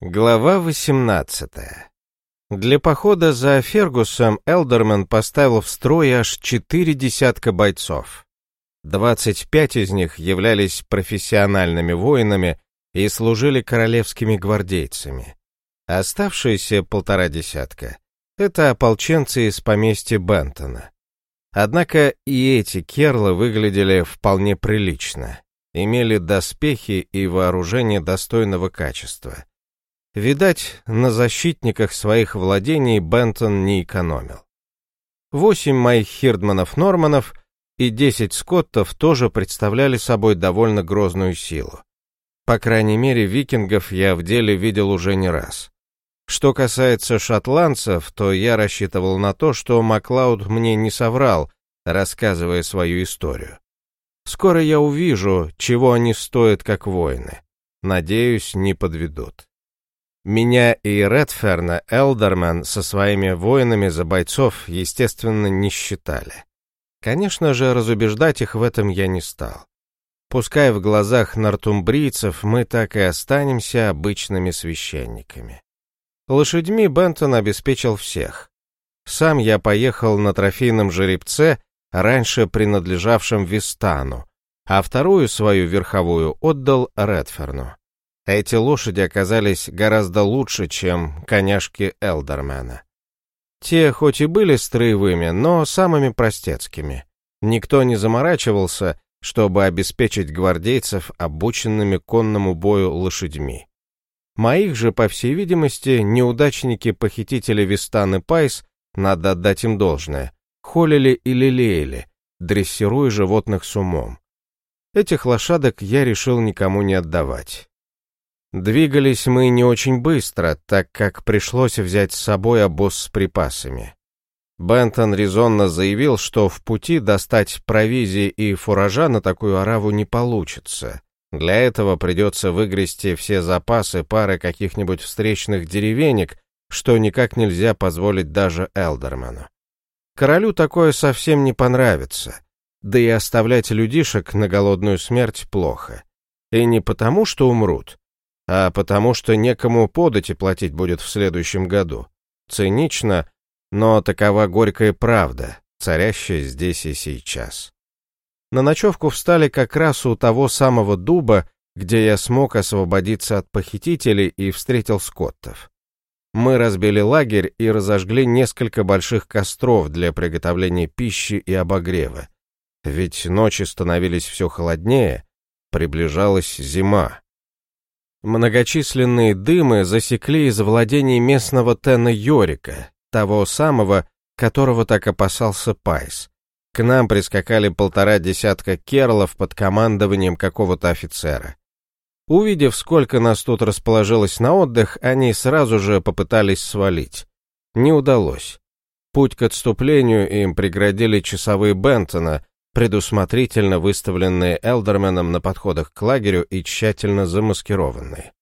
Глава 18. Для похода за Фергусом Элдерман поставил в строй аж четыре десятка бойцов. 25 из них являлись профессиональными воинами и служили королевскими гвардейцами. Оставшиеся полтора десятка — это ополченцы из поместья Бентона. Однако и эти керлы выглядели вполне прилично, имели доспехи и вооружение достойного качества — Видать, на защитниках своих владений Бентон не экономил. Восемь моих хирдманов-норманов и десять скоттов тоже представляли собой довольно грозную силу. По крайней мере, викингов я в деле видел уже не раз. Что касается шотландцев, то я рассчитывал на то, что Маклауд мне не соврал, рассказывая свою историю. Скоро я увижу, чего они стоят как воины. Надеюсь, не подведут. Меня и Редферна Элдерман со своими воинами за бойцов, естественно, не считали. Конечно же, разубеждать их в этом я не стал. Пускай в глазах нортумбрийцев мы так и останемся обычными священниками. Лошадьми Бентон обеспечил всех. Сам я поехал на трофейном жеребце, раньше принадлежавшем Вистану, а вторую свою верховую отдал Редферну. Эти лошади оказались гораздо лучше, чем коняшки Элдермена. Те хоть и были строевыми, но самыми простецкими. Никто не заморачивался, чтобы обеспечить гвардейцев обученными конному бою лошадьми. Моих же, по всей видимости, неудачники-похитители Вистан Пайс, надо отдать им должное, холили и лелеяли, дрессируя животных с умом. Этих лошадок я решил никому не отдавать. Двигались мы не очень быстро, так как пришлось взять с собой обоз с припасами. Бентон резонно заявил, что в пути достать провизии и фуража на такую ораву не получится. Для этого придется выгрести все запасы пары каких-нибудь встречных деревенек, что никак нельзя позволить даже Элдерману. Королю такое совсем не понравится, да и оставлять людишек на голодную смерть плохо. И не потому, что умрут, а потому что некому подать и платить будет в следующем году. Цинично, но такова горькая правда, царящая здесь и сейчас. На ночевку встали как раз у того самого дуба, где я смог освободиться от похитителей и встретил скоттов. Мы разбили лагерь и разожгли несколько больших костров для приготовления пищи и обогрева. Ведь ночи становились все холоднее, приближалась зима. Многочисленные дымы засекли из владений местного Тена Йорика, того самого, которого так опасался Пайс. К нам прискакали полтора десятка керлов под командованием какого-то офицера. Увидев, сколько нас тут расположилось на отдых, они сразу же попытались свалить. Не удалось. Путь к отступлению им преградили часовые Бентона, предусмотрительно выставленные Элдерменом на подходах к лагерю и тщательно замаскированные.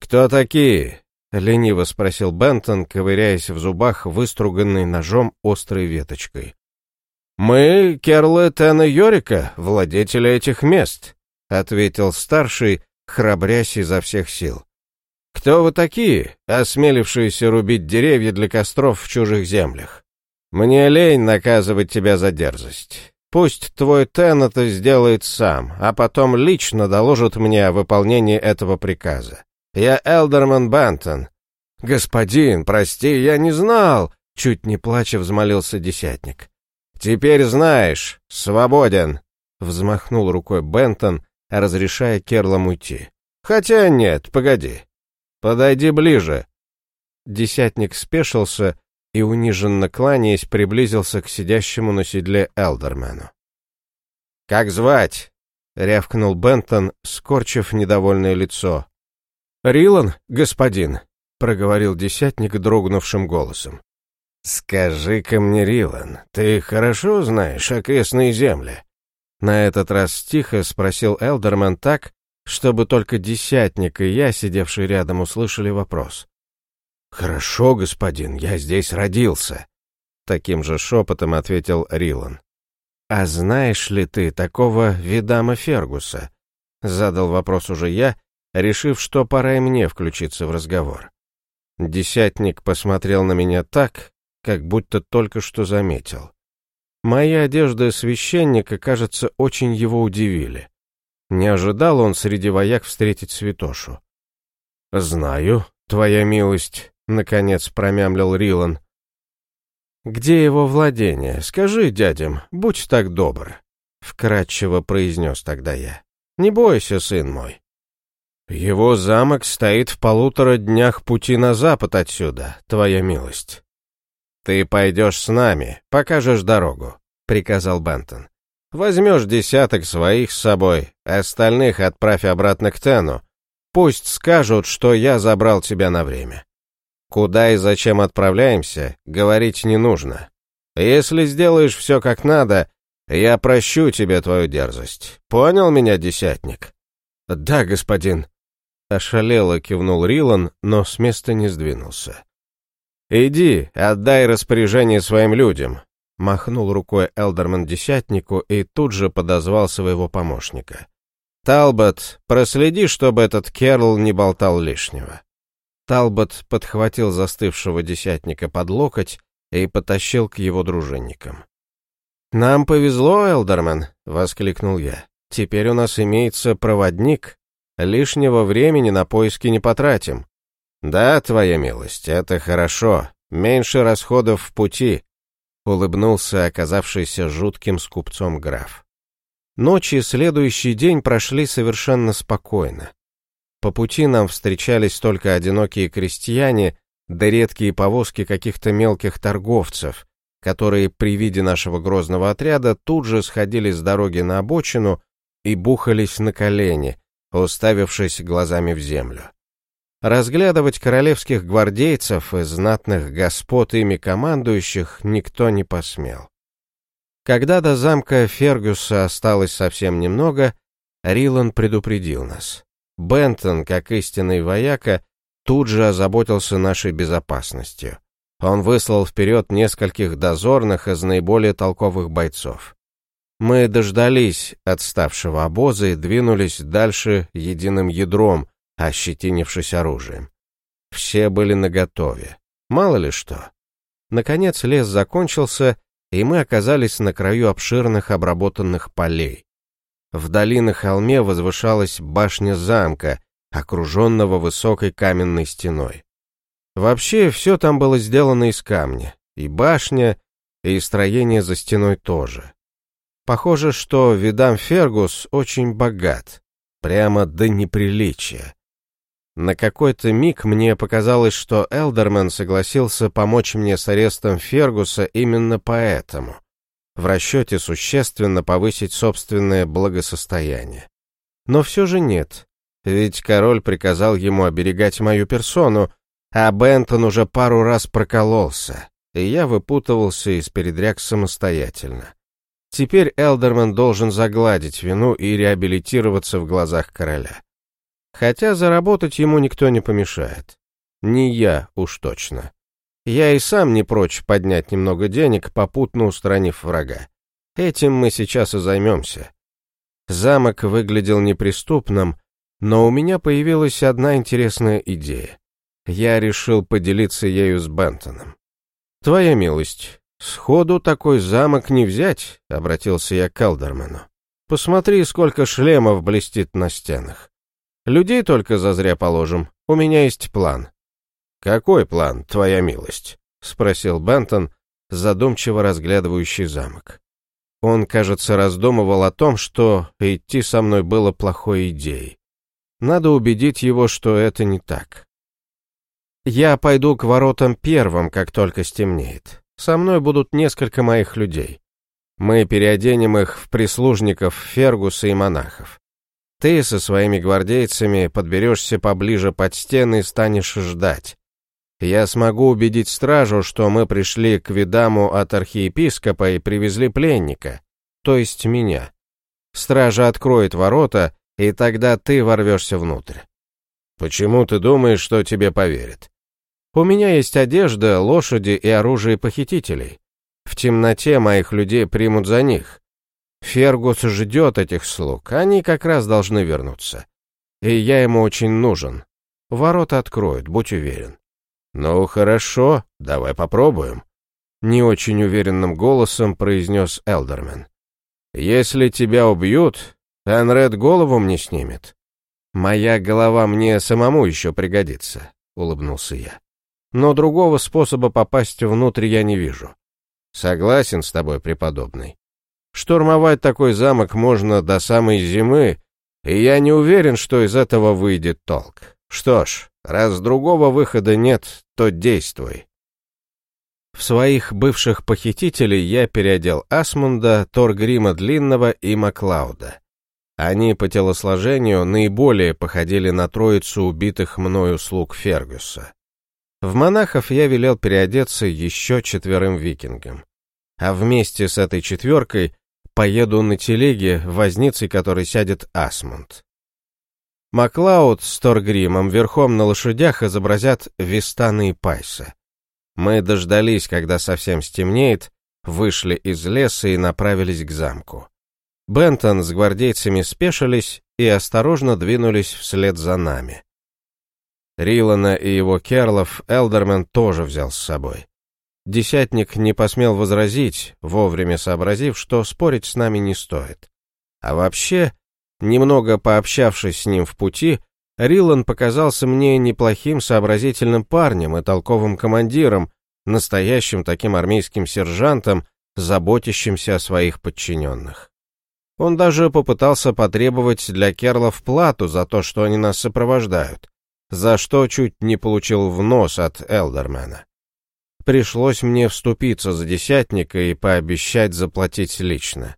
«Кто такие?» — лениво спросил Бентон, ковыряясь в зубах, выструганной ножом острой веточкой. «Мы Керлы Тена Йорика, владетели этих мест», — ответил старший, храбрясь изо всех сил. «Кто вы такие, осмелившиеся рубить деревья для костров в чужих землях? Мне лень наказывать тебя за дерзость. Пусть твой Тен это сделает сам, а потом лично доложит мне о выполнении этого приказа. Я Элдерман Бантон. Господин, прости, я не знал, чуть не плача взмолился десятник. Теперь знаешь, свободен, взмахнул рукой Бентон, разрешая Керлам уйти. Хотя нет, погоди. Подойди ближе. Десятник спешился и, униженно кланяясь, приблизился к сидящему на седле Элдермену. «Как звать?» — рявкнул Бентон, скорчив недовольное лицо. «Рилан, господин», — проговорил десятник дрогнувшим голосом. «Скажи-ка мне, Рилан, ты хорошо знаешь окрестные земли?» На этот раз тихо спросил Элдерман так, чтобы только десятник и я, сидевший рядом, услышали вопрос. «Хорошо, господин, я здесь родился», — таким же шепотом ответил Рилан. «А знаешь ли ты такого Видама Фергуса?» — задал вопрос уже я, решив, что пора и мне включиться в разговор. Десятник посмотрел на меня так, как будто только что заметил. Мои одежды священника, кажется, очень его удивили. Не ожидал он среди вояк встретить святошу. «Знаю, твоя милость», — наконец промямлил Рилан. «Где его владение? Скажи дядям, будь так добр», — вкратчиво произнес тогда я. «Не бойся, сын мой». «Его замок стоит в полутора днях пути на запад отсюда, твоя милость». «Ты пойдешь с нами, покажешь дорогу», — приказал Бентон. «Возьмешь десяток своих с собой, остальных отправь обратно к Тену. Пусть скажут, что я забрал тебя на время. Куда и зачем отправляемся, говорить не нужно. Если сделаешь все как надо, я прощу тебе твою дерзость. Понял меня, десятник?» «Да, господин», Ошалело кивнул Рилан, но с места не сдвинулся. «Иди, отдай распоряжение своим людям», — махнул рукой Элдерман десятнику и тут же подозвал своего помощника. «Талбот, проследи, чтобы этот Керл не болтал лишнего». Талбот подхватил застывшего десятника под локоть и потащил к его дружинникам. «Нам повезло, Элдерман», — воскликнул я. «Теперь у нас имеется проводник, Лишнего времени на поиски не потратим. Да, твоя милость, это хорошо. Меньше расходов в пути, улыбнулся оказавшийся жутким скупцом граф. Ночи следующий день прошли совершенно спокойно. По пути нам встречались только одинокие крестьяне, да редкие повозки каких-то мелких торговцев, которые при виде нашего грозного отряда тут же сходили с дороги на обочину и бухались на колени, уставившись глазами в землю. Разглядывать королевских гвардейцев и знатных господ ими командующих никто не посмел. Когда до замка Фергюса осталось совсем немного, Рилан предупредил нас. Бентон, как истинный вояка, тут же озаботился нашей безопасностью. Он выслал вперед нескольких дозорных из наиболее толковых бойцов. Мы дождались отставшего обоза и двинулись дальше единым ядром, ощетинившись оружием. Все были наготове. Мало ли что. Наконец лес закончился, и мы оказались на краю обширных обработанных полей. Вдали на холме возвышалась башня замка, окруженного высокой каменной стеной. Вообще, все там было сделано из камня, и башня, и строение за стеной тоже. Похоже, что Видам Фергус очень богат, прямо до неприличия. На какой-то миг мне показалось, что Элдерман согласился помочь мне с арестом Фергуса именно поэтому, в расчете существенно повысить собственное благосостояние. Но все же нет, ведь король приказал ему оберегать мою персону, а Бентон уже пару раз прокололся, и я выпутывался из передряг самостоятельно. Теперь Элдерман должен загладить вину и реабилитироваться в глазах короля. Хотя заработать ему никто не помешает. Не я уж точно. Я и сам не прочь поднять немного денег, попутно устранив врага. Этим мы сейчас и займемся. Замок выглядел неприступным, но у меня появилась одна интересная идея. Я решил поделиться ею с Бентоном. «Твоя милость, «Сходу такой замок не взять», — обратился я к Калдерману. «Посмотри, сколько шлемов блестит на стенах. Людей только зазря положим. У меня есть план». «Какой план, твоя милость?» — спросил Бентон, задумчиво разглядывающий замок. Он, кажется, раздумывал о том, что идти со мной было плохой идеей. Надо убедить его, что это не так. «Я пойду к воротам первым, как только стемнеет. Со мной будут несколько моих людей. Мы переоденем их в прислужников Фергуса и монахов. Ты со своими гвардейцами подберешься поближе под стены и станешь ждать. Я смогу убедить стражу, что мы пришли к видаму от архиепископа и привезли пленника, то есть меня. Стража откроет ворота, и тогда ты ворвешься внутрь. Почему ты думаешь, что тебе поверят? У меня есть одежда, лошади и оружие похитителей. В темноте моих людей примут за них. Фергус ждет этих слуг, они как раз должны вернуться. и я ему очень нужен. Ворота откроют, будь уверен». «Ну, хорошо, давай попробуем», — не очень уверенным голосом произнес Элдермен. «Если тебя убьют, Энред голову мне снимет». «Моя голова мне самому еще пригодится», — улыбнулся я. «Но другого способа попасть внутрь я не вижу». «Согласен с тобой, преподобный. Штурмовать такой замок можно до самой зимы, и я не уверен, что из этого выйдет толк. Что ж, раз другого выхода нет, то действуй». В своих бывших похитителей я переодел Асмунда, Торгрима Длинного и Маклауда. Они по телосложению наиболее походили на троицу убитых мною слуг Фергюса. В монахов я велел переодеться еще четверым викингам. А вместе с этой четверкой поеду на телеге, возницей которой сядет Асмунд. Маклауд с Торгримом верхом на лошадях изобразят Вистана и Пайса. Мы дождались, когда совсем стемнеет, вышли из леса и направились к замку. Бентон с гвардейцами спешились и осторожно двинулись вслед за нами. Рилана и его керлов Элдермен тоже взял с собой. Десятник не посмел возразить, вовремя сообразив, что спорить с нами не стоит. А вообще, немного пообщавшись с ним в пути, Рилан показался мне неплохим сообразительным парнем и толковым командиром, настоящим таким армейским сержантом, заботящимся о своих подчиненных. Он даже попытался потребовать для Керлов плату за то, что они нас сопровождают, за что чуть не получил в нос от Элдермена. Пришлось мне вступиться за десятника и пообещать заплатить лично.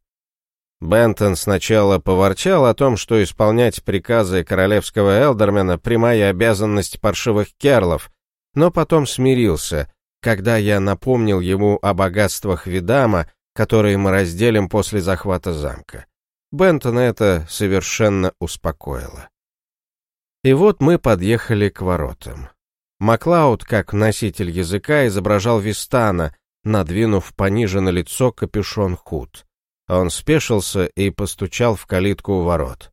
Бентон сначала поворчал о том, что исполнять приказы королевского Элдермена — прямая обязанность паршивых керлов, но потом смирился, когда я напомнил ему о богатствах Видама, которые мы разделим после захвата замка. Бентона это совершенно успокоило. И вот мы подъехали к воротам. Маклауд, как носитель языка, изображал Вистана, надвинув пониже на лицо капюшон худ. Он спешился и постучал в калитку у ворот.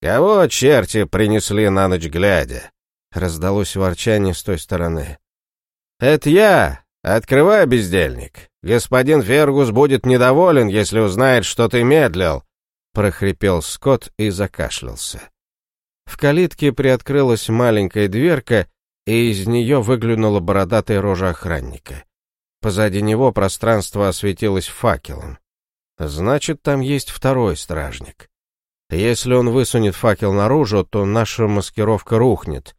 «Кого черти принесли на ночь глядя?» — раздалось ворчание с той стороны. «Это я! Открывай, бездельник! Господин Фергус будет недоволен, если узнает, что ты медлил!» прохрипел Скотт и закашлялся. В калитке приоткрылась маленькая дверка, и из нее выглянула бородатая рожа охранника. Позади него пространство осветилось факелом. Значит, там есть второй стражник. Если он высунет факел наружу, то наша маскировка рухнет.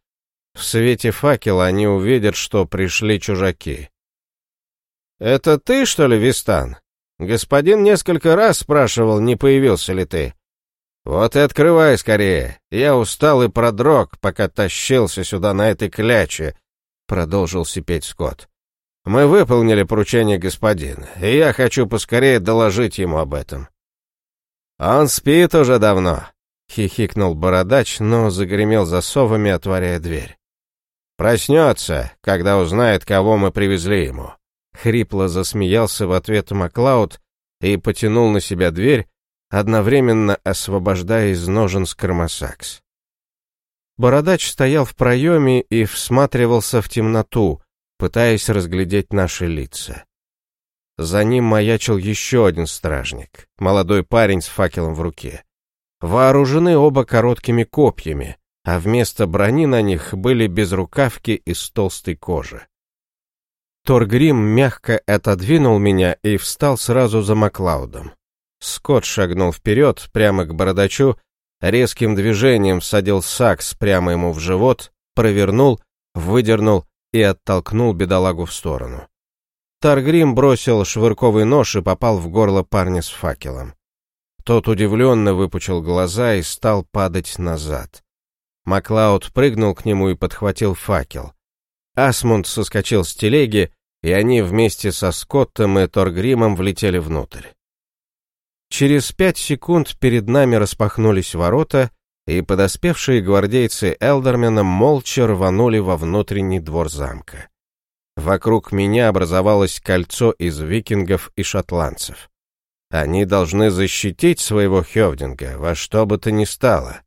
В свете факела они увидят, что пришли чужаки. «Это ты, что ли, Вистан?» Господин несколько раз спрашивал, не появился ли ты. Вот и открывай скорее. Я устал и продрог, пока тащился сюда на этой кляче, продолжил сипеть Скотт. Мы выполнили поручение господина, и я хочу поскорее доложить ему об этом. Он спит уже давно, хихикнул бородач, но загремел засовами, отворяя дверь. Проснется, когда узнает, кого мы привезли ему. Хрипло засмеялся в ответ Маклауд и потянул на себя дверь, одновременно освобождая из ножен скормосакс. Бородач стоял в проеме и всматривался в темноту, пытаясь разглядеть наши лица. За ним маячил еще один стражник, молодой парень с факелом в руке. Вооружены оба короткими копьями, а вместо брони на них были безрукавки из толстой кожи. Торгрим мягко отодвинул меня и встал сразу за Маклаудом. Скотт шагнул вперед, прямо к бородачу, резким движением всадил сакс прямо ему в живот, провернул, выдернул и оттолкнул бедолагу в сторону. Таргрим бросил швырковый нож и попал в горло парня с факелом. Тот удивленно выпучил глаза и стал падать назад. Маклауд прыгнул к нему и подхватил факел. Асмунд соскочил с телеги и они вместе со Скоттом и Торгримом влетели внутрь. Через пять секунд перед нами распахнулись ворота, и подоспевшие гвардейцы Элдермена молча рванули во внутренний двор замка. Вокруг меня образовалось кольцо из викингов и шотландцев. Они должны защитить своего Хевдинга во что бы то ни стало.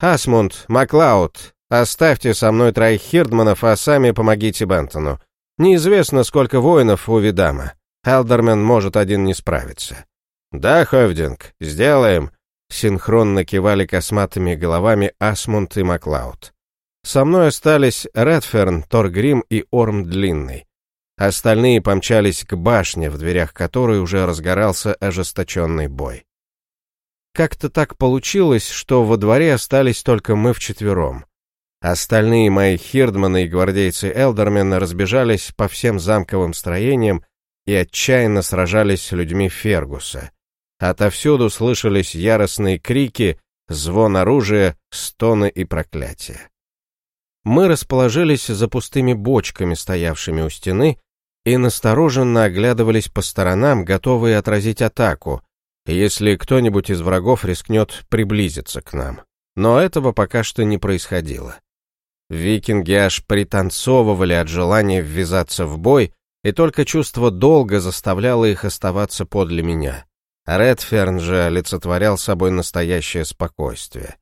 «Асмунд, Маклауд, оставьте со мной троих Хирдманов, а сами помогите Бентону. Неизвестно, сколько воинов у Видама. Элдермен может один не справиться». «Да, Ховдинг, сделаем», — синхронно кивали косматыми головами Асмунд и Маклауд. Со мной остались Редферн, Торгрим и Орм Длинный. Остальные помчались к башне, в дверях которой уже разгорался ожесточенный бой. Как-то так получилось, что во дворе остались только мы вчетвером. Остальные мои хирдманы и гвардейцы Элдермена разбежались по всем замковым строениям и отчаянно сражались с людьми Фергуса. Отовсюду слышались яростные крики, звон оружия, стоны и проклятия. Мы расположились за пустыми бочками, стоявшими у стены, и настороженно оглядывались по сторонам, готовые отразить атаку, если кто-нибудь из врагов рискнет приблизиться к нам. Но этого пока что не происходило. Викинги аж пританцовывали от желания ввязаться в бой, и только чувство долга заставляло их оставаться подле меня. Редферн же олицетворял собой настоящее спокойствие.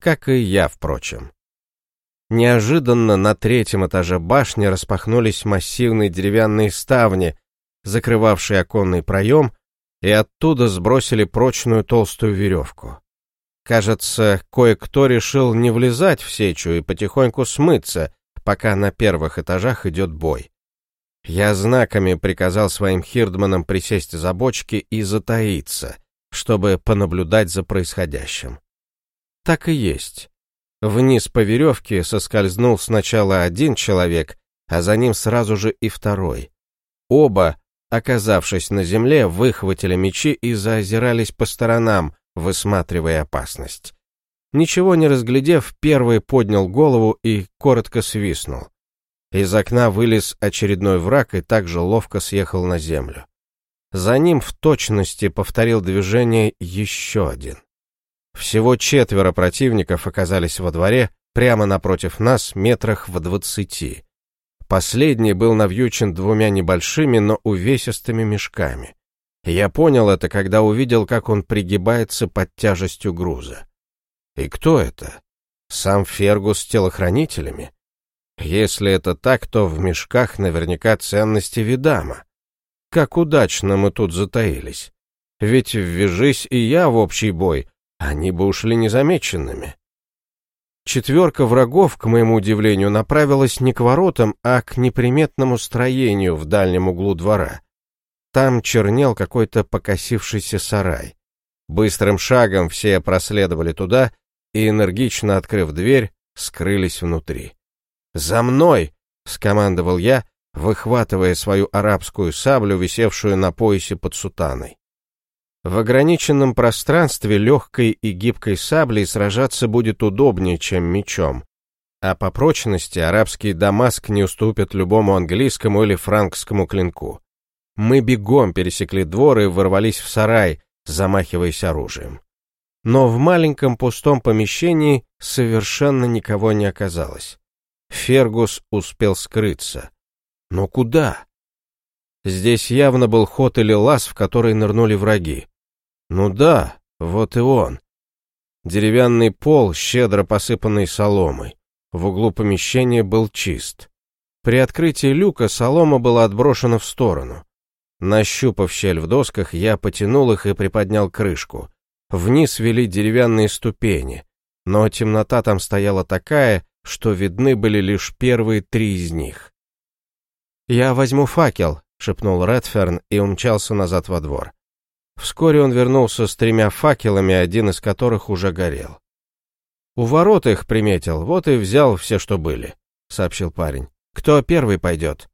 Как и я, впрочем. Неожиданно на третьем этаже башни распахнулись массивные деревянные ставни, закрывавшие оконный проем, и оттуда сбросили прочную толстую веревку. Кажется, кое-кто решил не влезать в сечу и потихоньку смыться, пока на первых этажах идет бой. Я знаками приказал своим хирдманам присесть за бочки и затаиться, чтобы понаблюдать за происходящим. Так и есть. Вниз по веревке соскользнул сначала один человек, а за ним сразу же и второй. Оба, оказавшись на земле, выхватили мечи и заозирались по сторонам, высматривая опасность. Ничего не разглядев, первый поднял голову и коротко свистнул. Из окна вылез очередной враг и также ловко съехал на землю. За ним в точности повторил движение еще один. Всего четверо противников оказались во дворе, прямо напротив нас, метрах в двадцати. Последний был навьючен двумя небольшими, но увесистыми мешками. Я понял это, когда увидел, как он пригибается под тяжестью груза. И кто это? Сам Фергус с телохранителями? Если это так, то в мешках наверняка ценности Видама. Как удачно мы тут затаились. Ведь ввяжись и я в общий бой, они бы ушли незамеченными. Четверка врагов, к моему удивлению, направилась не к воротам, а к неприметному строению в дальнем углу двора. Там чернел какой-то покосившийся сарай. Быстрым шагом все проследовали туда и, энергично открыв дверь, скрылись внутри. «За мной!» — скомандовал я, выхватывая свою арабскую саблю, висевшую на поясе под сутаной. В ограниченном пространстве легкой и гибкой саблей сражаться будет удобнее, чем мечом. А по прочности арабский Дамаск не уступит любому английскому или франкскому клинку. Мы бегом пересекли двор и ворвались в сарай, замахиваясь оружием. Но в маленьком пустом помещении совершенно никого не оказалось. Фергус успел скрыться. Но куда? Здесь явно был ход или лаз, в который нырнули враги. Ну да, вот и он. Деревянный пол, щедро посыпанный соломой. В углу помещения был чист. При открытии люка солома была отброшена в сторону. Нащупав щель в досках, я потянул их и приподнял крышку. Вниз вели деревянные ступени, но темнота там стояла такая, что видны были лишь первые три из них. «Я возьму факел», — шепнул Редферн и умчался назад во двор. Вскоре он вернулся с тремя факелами, один из которых уже горел. «У ворот их приметил, вот и взял все, что были», — сообщил парень. «Кто первый пойдет?»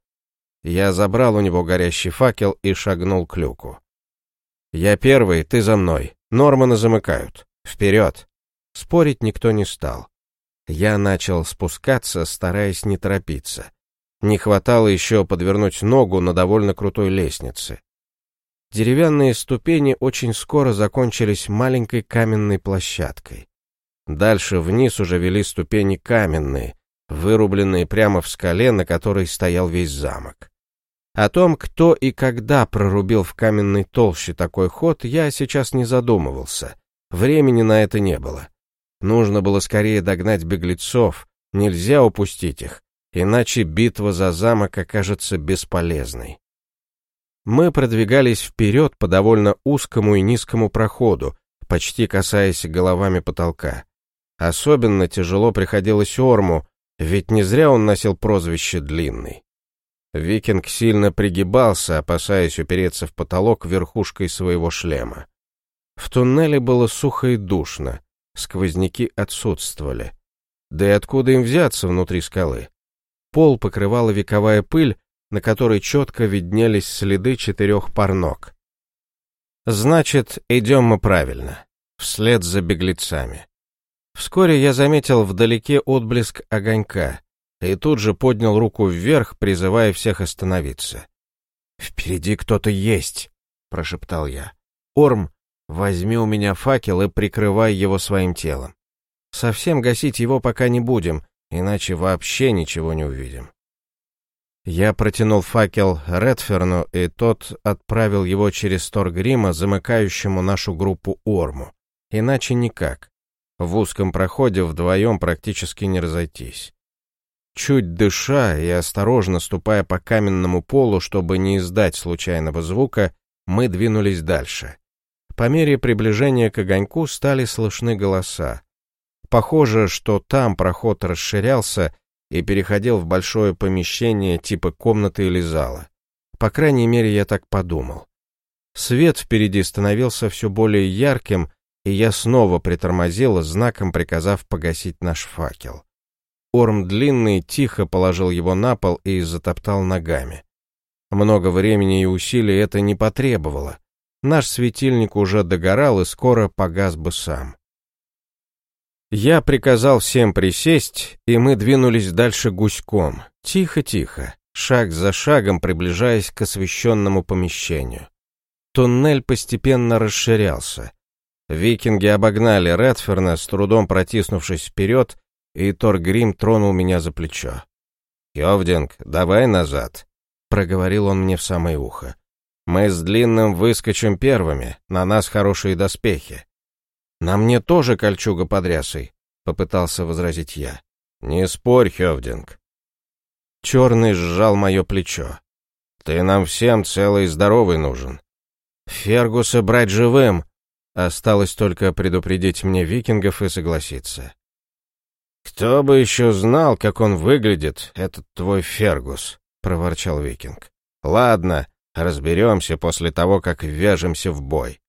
Я забрал у него горящий факел и шагнул к люку. «Я первый, ты за мной. Норманы замыкают. Вперед!» Спорить никто не стал. Я начал спускаться, стараясь не торопиться. Не хватало еще подвернуть ногу на довольно крутой лестнице. Деревянные ступени очень скоро закончились маленькой каменной площадкой. Дальше вниз уже вели ступени каменные, вырубленные прямо в скале, на которой стоял весь замок. О том, кто и когда прорубил в каменной толще такой ход, я сейчас не задумывался. Времени на это не было. Нужно было скорее догнать беглецов, нельзя упустить их, иначе битва за замок окажется бесполезной. Мы продвигались вперед по довольно узкому и низкому проходу, почти касаясь головами потолка. Особенно тяжело приходилось Орму, ведь не зря он носил прозвище «Длинный». Викинг сильно пригибался, опасаясь упереться в потолок верхушкой своего шлема. В туннеле было сухо и душно, сквозняки отсутствовали. Да и откуда им взяться внутри скалы? Пол покрывала вековая пыль, на которой четко виднелись следы четырех пар ног. Значит, идем мы правильно, вслед за беглецами. Вскоре я заметил вдалеке отблеск огонька и тут же поднял руку вверх, призывая всех остановиться. «Впереди кто-то есть», — прошептал я. «Орм, возьми у меня факел и прикрывай его своим телом. Совсем гасить его пока не будем, иначе вообще ничего не увидим». Я протянул факел Редферну, и тот отправил его через Торгрима, замыкающему нашу группу Орму. Иначе никак. В узком проходе вдвоем практически не разойтись. Чуть дыша и осторожно ступая по каменному полу, чтобы не издать случайного звука, мы двинулись дальше. По мере приближения к огоньку стали слышны голоса. Похоже, что там проход расширялся и переходил в большое помещение типа комнаты или зала. По крайней мере, я так подумал. Свет впереди становился все более ярким, и я снова притормозил, знаком приказав погасить наш факел. Орм длинный тихо положил его на пол и затоптал ногами. Много времени и усилий это не потребовало. Наш светильник уже догорал и скоро погас бы сам. Я приказал всем присесть, и мы двинулись дальше гуськом, тихо-тихо, шаг за шагом приближаясь к освещенному помещению. Туннель постепенно расширялся. Викинги обогнали Редферна, с трудом протиснувшись вперед, и Торгрим тронул меня за плечо. «Йовдинг, давай назад», — проговорил он мне в самое ухо. «Мы с Длинным выскочим первыми, на нас хорошие доспехи». «На мне тоже кольчуга под рясой», — попытался возразить я. «Не спорь, Хевдинг». Черный сжал мое плечо. «Ты нам всем целый и здоровый нужен». «Фергуса брать живым!» Осталось только предупредить мне викингов и согласиться. «Кто бы еще знал, как он выглядит, этот твой Фергус», — проворчал викинг. «Ладно, разберемся после того, как вяжемся в бой».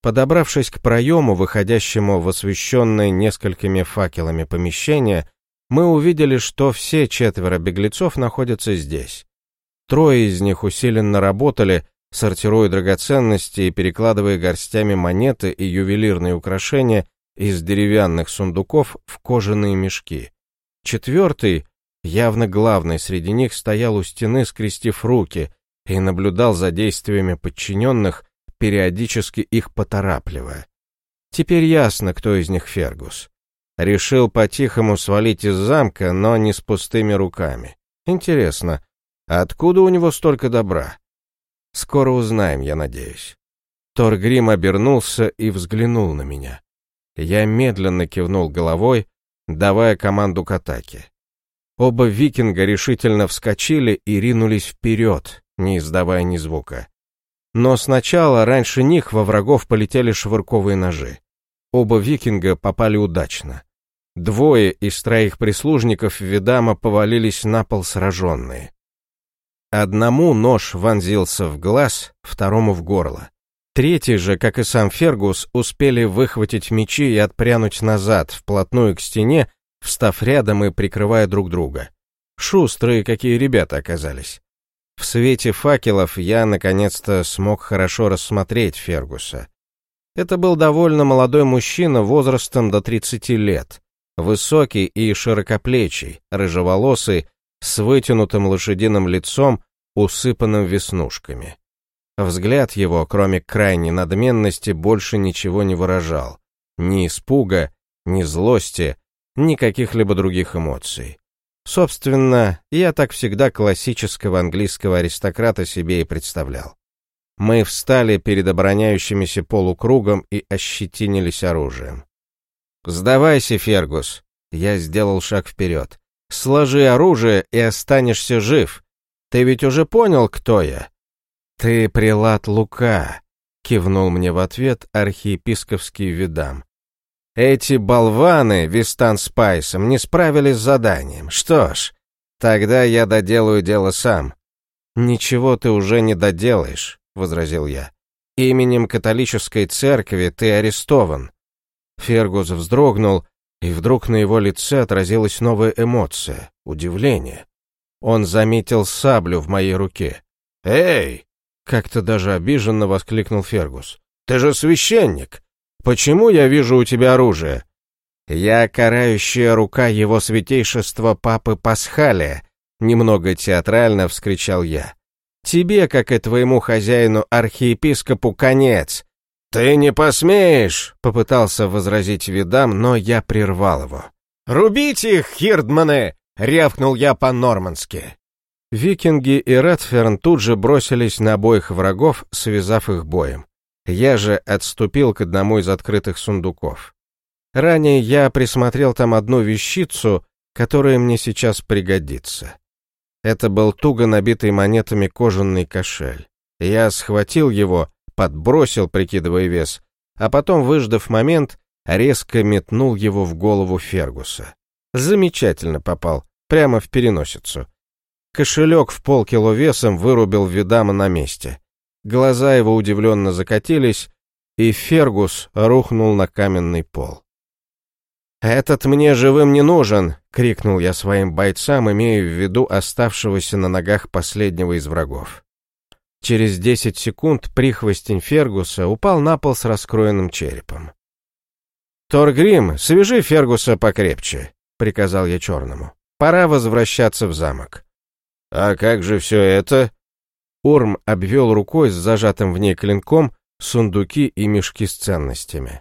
Подобравшись к проему, выходящему в освещенное несколькими факелами помещение, мы увидели, что все четверо беглецов находятся здесь. Трое из них усиленно работали, сортируя драгоценности и перекладывая горстями монеты и ювелирные украшения из деревянных сундуков в кожаные мешки. Четвертый, явно главный среди них, стоял у стены, скрестив руки, и наблюдал за действиями подчиненных, периодически их поторапливая. Теперь ясно, кто из них Фергус. Решил по-тихому свалить из замка, но не с пустыми руками. Интересно, откуда у него столько добра? Скоро узнаем, я надеюсь. Торгрим обернулся и взглянул на меня. Я медленно кивнул головой, давая команду к атаке. Оба викинга решительно вскочили и ринулись вперед, не издавая ни звука. Но сначала раньше них во врагов полетели швырковые ножи. Оба викинга попали удачно. Двое из троих прислужников Видама повалились на пол сраженные. Одному нож вонзился в глаз, второму в горло. Третий же, как и сам Фергус, успели выхватить мечи и отпрянуть назад, вплотную к стене, встав рядом и прикрывая друг друга. Шустрые какие ребята оказались. В свете факелов я, наконец-то, смог хорошо рассмотреть Фергуса. Это был довольно молодой мужчина возрастом до 30 лет, высокий и широкоплечий, рыжеволосый, с вытянутым лошадиным лицом, усыпанным веснушками. Взгляд его, кроме крайней надменности, больше ничего не выражал. Ни испуга, ни злости, ни каких-либо других эмоций. Собственно, я так всегда классического английского аристократа себе и представлял. Мы встали перед обороняющимися полукругом и ощетинились оружием. «Сдавайся, Фергус!» Я сделал шаг вперед. «Сложи оружие и останешься жив. Ты ведь уже понял, кто я?» «Ты прилад Лука», — кивнул мне в ответ архиепископский видам. «Эти болваны, Вистан с Пайсом, не справились с заданием. Что ж, тогда я доделаю дело сам». «Ничего ты уже не доделаешь», — возразил я. «Именем католической церкви ты арестован». Фергус вздрогнул, и вдруг на его лице отразилась новая эмоция — удивление. Он заметил саблю в моей руке. «Эй!» — как-то даже обиженно воскликнул Фергус. «Ты же священник! Почему я вижу у тебя оружие?» «Я карающая рука его святейшества Папы Пасхалия», — немного театрально вскричал я. «Тебе, как и твоему хозяину-архиепископу, конец. «Ты не посмеешь!» — попытался возразить видам, но я прервал его. «Рубите их, хирдманы!» — рявкнул я по-нормански. Викинги и Редферн тут же бросились на обоих врагов, связав их боем. Я же отступил к одному из открытых сундуков. Ранее я присмотрел там одну вещицу, которая мне сейчас пригодится. Это был туго набитый монетами кожаный кошель. Я схватил его подбросил, прикидывая вес, а потом, выждав момент, резко метнул его в голову Фергуса. Замечательно попал, прямо в переносицу. Кошелек в полкило весом вырубил Видама на месте. Глаза его удивленно закатились, и Фергус рухнул на каменный пол. «Этот мне живым не нужен!» — крикнул я своим бойцам, имея в виду оставшегося на ногах последнего из врагов. Через 10 секунд прихвостень Фергуса упал на пол с раскроенным черепом. «Торгрим, свяжи Фергуса покрепче», — приказал я черному. «Пора возвращаться в замок». «А как же все это?» Урм обвел рукой с зажатым в ней клинком сундуки и мешки с ценностями.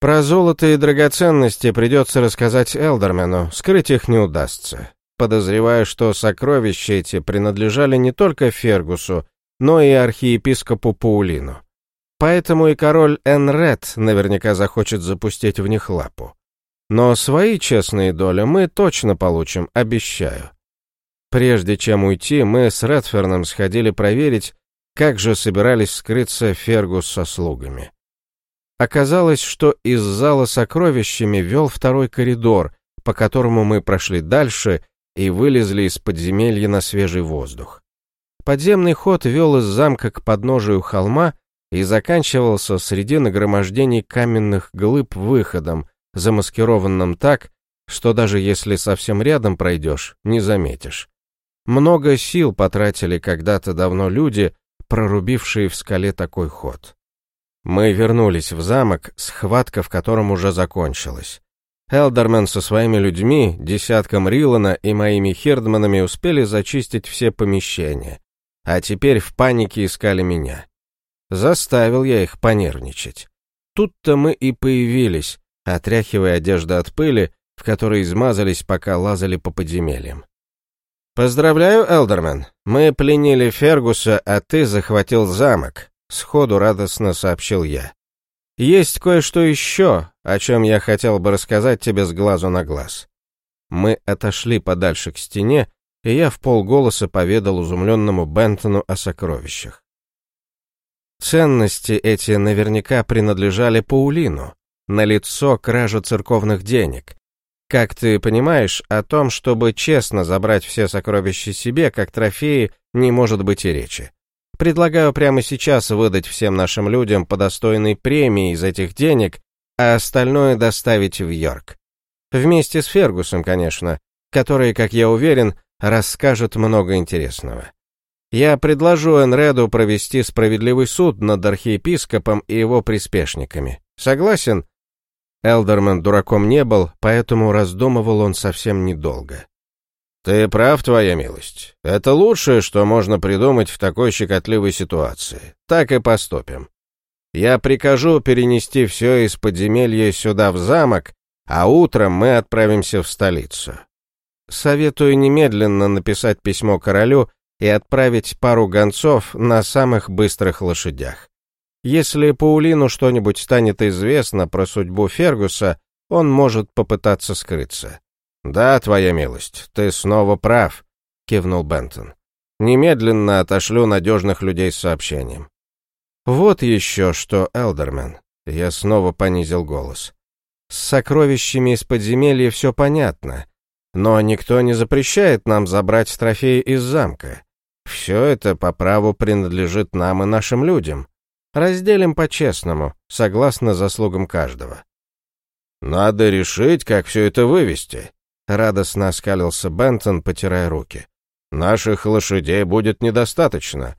«Про золото и драгоценности придется рассказать Элдермену, скрыть их не удастся. Подозреваю, что сокровища эти принадлежали не только Фергусу, но и архиепископу Паулину. Поэтому и король Энред наверняка захочет запустить в них лапу. Но свои честные доли мы точно получим, обещаю. Прежде чем уйти, мы с Редферном сходили проверить, как же собирались скрыться Фергус со слугами. Оказалось, что из зала сокровищами вел второй коридор, по которому мы прошли дальше и вылезли из подземелья на свежий воздух. Подземный ход вел из замка к подножию холма и заканчивался среди нагромождений каменных глыб выходом, замаскированным так, что даже если совсем рядом пройдешь, не заметишь. Много сил потратили когда-то давно люди, прорубившие в скале такой ход. Мы вернулись в замок, схватка в котором уже закончилась. Элдермен со своими людьми, десятком Рилана и моими хердманами успели зачистить все помещения, а теперь в панике искали меня. Заставил я их понервничать. Тут-то мы и появились, отряхивая одежду от пыли, в которой измазались, пока лазали по подземельям. «Поздравляю, Элдермен. Мы пленили Фергуса, а ты захватил замок», — сходу радостно сообщил я. «Есть кое-что еще, о чем я хотел бы рассказать тебе с глазу на глаз». Мы отошли подальше к стене, и я в полголоса поведал изумленному Бентону о сокровищах. Ценности эти наверняка принадлежали Паулину, на лицо кража церковных денег. Как ты понимаешь, о том, чтобы честно забрать все сокровища себе, как трофеи, не может быть и речи. Предлагаю прямо сейчас выдать всем нашим людям по достойной премии из этих денег, а остальное доставить в Йорк. Вместе с Фергусом, конечно, который, как я уверен, расскажет много интересного. Я предложу Энреду провести справедливый суд над архиепископом и его приспешниками. Согласен? Элдерман дураком не был, поэтому раздумывал он совсем недолго. «Ты прав, твоя милость. Это лучшее, что можно придумать в такой щекотливой ситуации. Так и поступим. Я прикажу перенести все из подземелья сюда в замок, а утром мы отправимся в столицу. Советую немедленно написать письмо королю и отправить пару гонцов на самых быстрых лошадях. Если Паулину что-нибудь станет известно про судьбу Фергуса, он может попытаться скрыться. «Да, твоя милость, ты снова прав», — кивнул Бентон. «Немедленно отошлю надежных людей с сообщением». «Вот еще что, Элдермен», — я снова понизил голос. «С сокровищами из подземелья все понятно, но никто не запрещает нам забрать трофеи из замка. Все это по праву принадлежит нам и нашим людям. Разделим по-честному, согласно заслугам каждого». «Надо решить, как все это вывести», — радостно оскалился Бентон, потирая руки. «Наших лошадей будет недостаточно».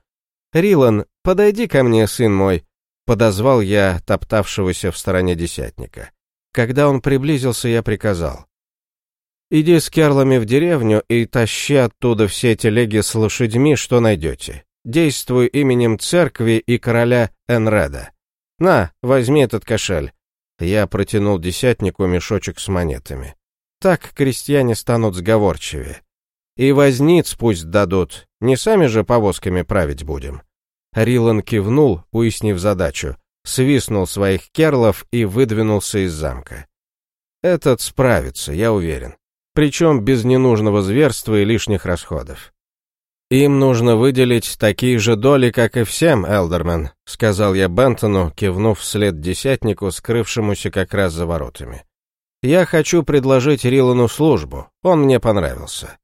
«Рилан, подойди ко мне, сын мой», — подозвал я топтавшегося в стороне десятника. Когда он приблизился, я приказал. «Иди с керлами в деревню и тащи оттуда все телеги с лошадьми, что найдете. Действуй именем церкви и короля Энреда. На, возьми этот кошель». Я протянул десятнику мешочек с монетами. Так крестьяне станут сговорчивее. И возниц пусть дадут, не сами же повозками править будем. Рилан кивнул, уяснив задачу, свистнул своих керлов и выдвинулся из замка. Этот справится, я уверен. Причем без ненужного зверства и лишних расходов. «Им нужно выделить такие же доли, как и всем, Элдермен», сказал я Бентону, кивнув вслед десятнику, скрывшемуся как раз за воротами. «Я хочу предложить Рилану службу, он мне понравился».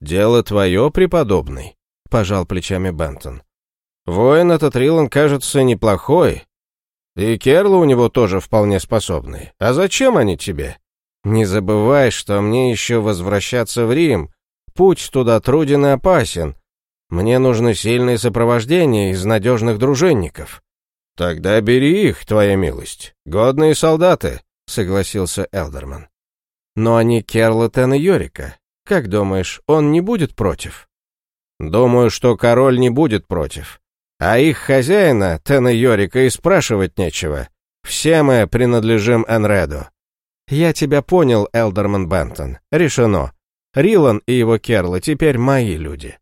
«Дело твое, преподобный», — пожал плечами Бентон. «Воин этот Рилан кажется неплохой, и Керлы у него тоже вполне способные. А зачем они тебе? Не забывай, что мне еще возвращаться в Рим. Путь туда труден и опасен. Мне нужно сильное сопровождение из надежных дружинников. Тогда бери их, твоя милость. Годные солдаты, согласился Элдерман. Но они Керлотен и Йорика. Как думаешь, он не будет против? Думаю, что король не будет против. А их хозяина, Тена Йорика, и спрашивать нечего. Все мы принадлежим Энреду. Я тебя понял, Элдерман Бентон. Решено. Рилан и его Керлы теперь мои люди.